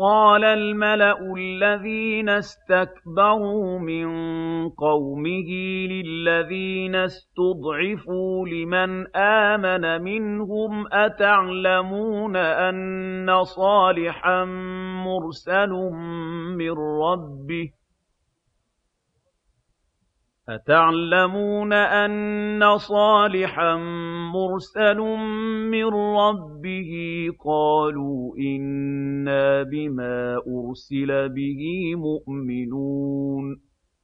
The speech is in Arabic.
قَالَ الْمَلَأُ الَّذِينَ اسْتَكْبَرُوا مِن قَوْمِهِ لِلَّذِينَ اسْتُضْعِفُوا لِمَنْ آمَنَ مِنْهُمْ أَتَعْلَمُونَ أَنَّ صَالِحًا مُّرْسَلٌ مِّن رَّبِّهِ أَتَعْلَمُونَ أَنَّ صَالِحًا مُّرْسَلٌ مِّن رَّبِّهِ ۚ قَالُوا إِنَّا بِمَا أُرْسِلَ بِهِ مُؤْمِنُونَ